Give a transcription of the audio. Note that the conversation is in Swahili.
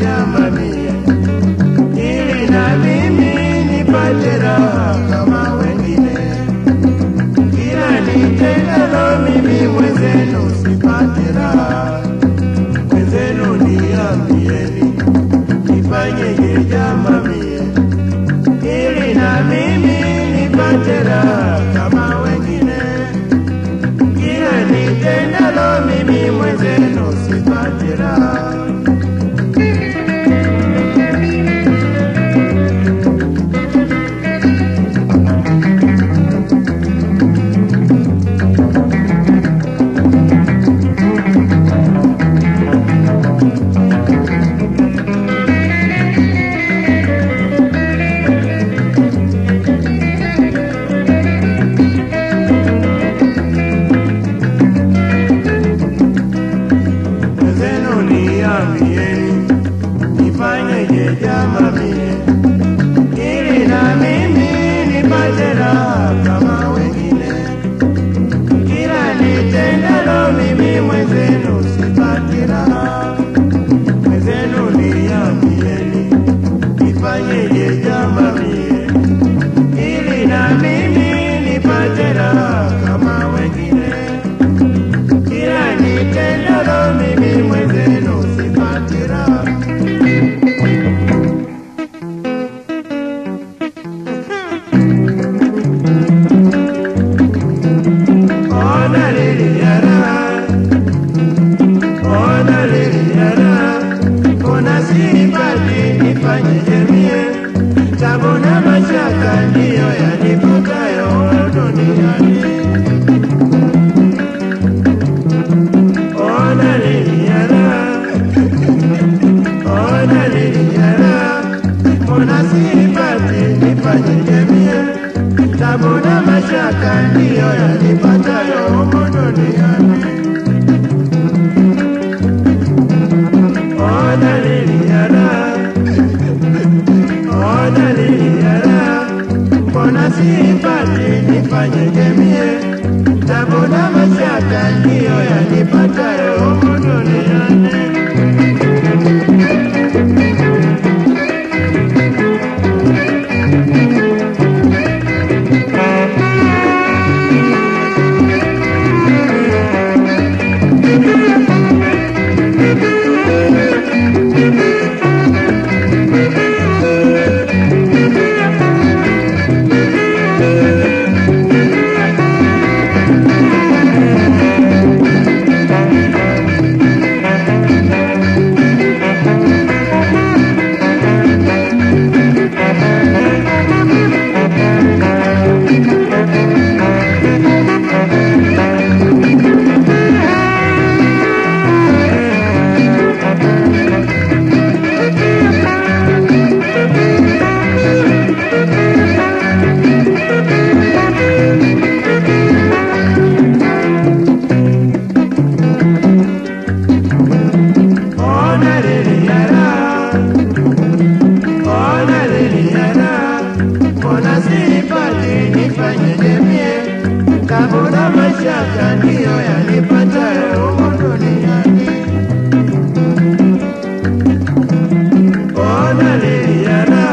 nyama mia na mimi nipate raha kama wengine, ila nitendalo mimi mwenzenu sipate raha. Mwenzenu niambieni nifanyeje jama mie, ili nifanyeje mie, tabu na mashaka ndiyo yanipatayo duniani. Ona nifanyeje mie? Tabu na mashaka ndiyo yanipatayo duniani. Mbona sipati nifanyeje mie? Tabona mashaka ndiyo yanipatayo humu. nipate nifanye demie kabula mashaka ndiyo yanipatayo duniani ona liliana.